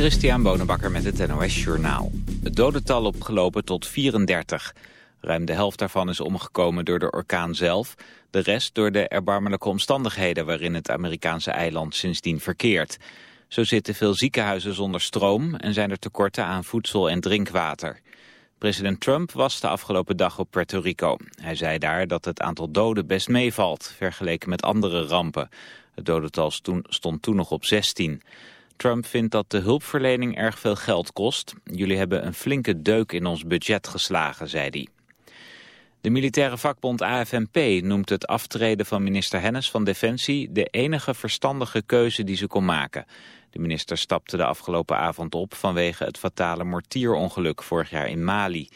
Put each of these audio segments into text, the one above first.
Christian Bonenbakker met het NOS Journaal. Het dodental opgelopen tot 34. Ruim de helft daarvan is omgekomen door de orkaan zelf. De rest door de erbarmelijke omstandigheden waarin het Amerikaanse eiland sindsdien verkeert. Zo zitten veel ziekenhuizen zonder stroom en zijn er tekorten aan voedsel en drinkwater. President Trump was de afgelopen dag op Puerto Rico. Hij zei daar dat het aantal doden best meevalt, vergeleken met andere rampen. Het dodental stond toen nog op 16. Trump vindt dat de hulpverlening erg veel geld kost. Jullie hebben een flinke deuk in ons budget geslagen, zei hij. De militaire vakbond AFNP noemt het aftreden van minister Hennis van Defensie de enige verstandige keuze die ze kon maken. De minister stapte de afgelopen avond op vanwege het fatale mortierongeluk vorig jaar in Mali.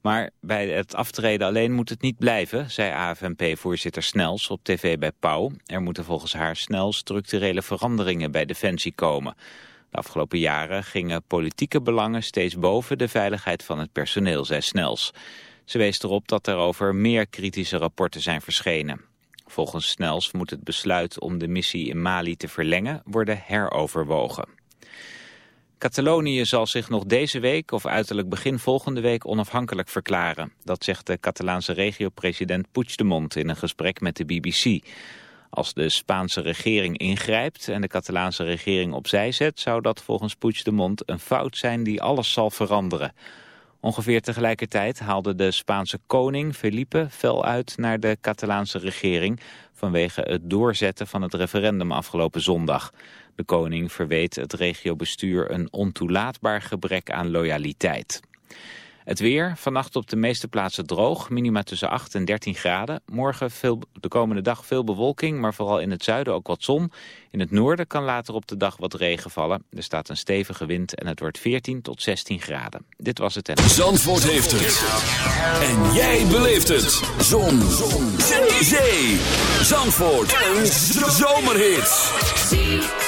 Maar bij het aftreden alleen moet het niet blijven, zei AFNP-voorzitter Snels op tv bij Pauw. Er moeten volgens haar snel structurele veranderingen bij Defensie komen. De afgelopen jaren gingen politieke belangen steeds boven de veiligheid van het personeel, zei Snels. Ze wees erop dat er over meer kritische rapporten zijn verschenen. Volgens Snels moet het besluit om de missie in Mali te verlengen worden heroverwogen. Catalonië zal zich nog deze week of uiterlijk begin volgende week onafhankelijk verklaren. Dat zegt de Catalaanse regio-president Puigdemont in een gesprek met de BBC. Als de Spaanse regering ingrijpt en de Catalaanse regering opzij zet... zou dat volgens Puigdemont een fout zijn die alles zal veranderen. Ongeveer tegelijkertijd haalde de Spaanse koning Felipe fel uit naar de Catalaanse regering... vanwege het doorzetten van het referendum afgelopen zondag. De koning verweet het regiobestuur een ontoelaatbaar gebrek aan loyaliteit. Het weer, vannacht op de meeste plaatsen droog, minima tussen 8 en 13 graden. Morgen veel, de komende dag veel bewolking, maar vooral in het zuiden ook wat zon. In het noorden kan later op de dag wat regen vallen. Er staat een stevige wind en het wordt 14 tot 16 graden. Dit was het. Zandvoort heeft het. En jij beleeft het. Zon. zon. Zee. Zandvoort. Een zomerhit.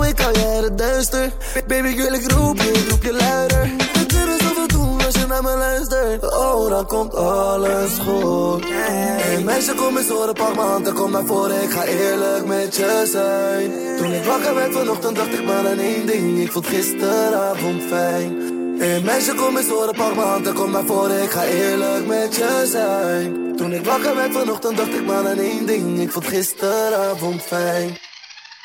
doe ik al je het duister. Baby, ik wil ik roep je, roep je luider. We kunnen zoveel doen als je naar me luistert. Oh, dan komt alles goed. Hey meisje, kom eens horen, pak m'n kom naar voren. Ik ga eerlijk met je zijn. Toen ik wakker werd vanochtend, dacht ik maar aan één ding. Ik vond gisteravond fijn. Hey meisje, kom eens horen, pak m'n kom naar voren. Ik ga eerlijk met je zijn. Toen ik wakker werd vanochtend, dacht ik maar aan één ding. Ik vond gisteravond fijn.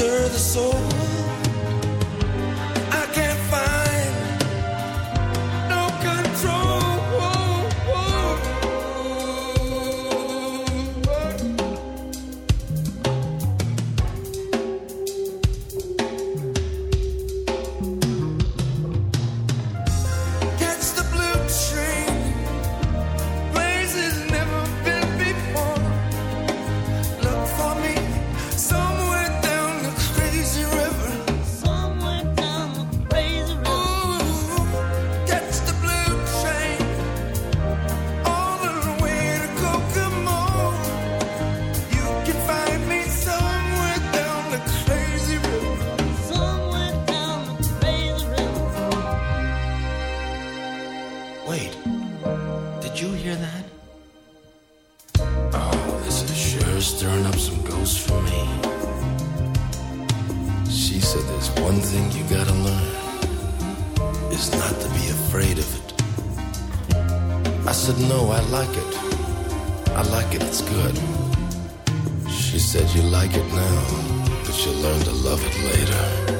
stir the soul. She said, you like it now, but you'll learn to love it later.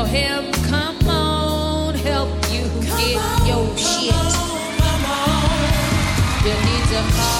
tell him, come on, help you get your shit. You need to call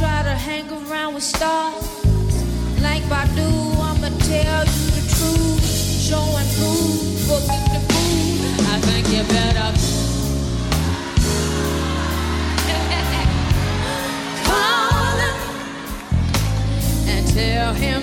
try to hang around with stars. Like Badu, I'ma tell you the truth. Show and prove, forget the food. I think you better call him and tell him,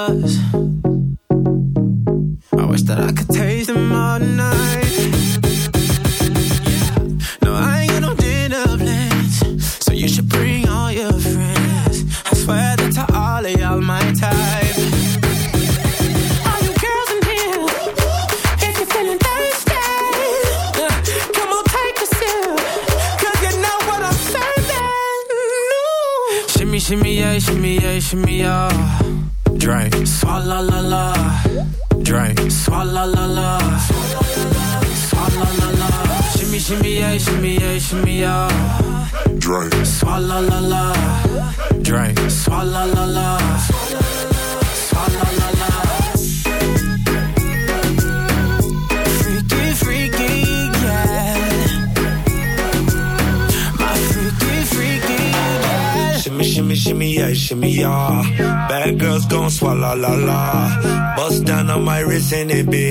pirates in it, be.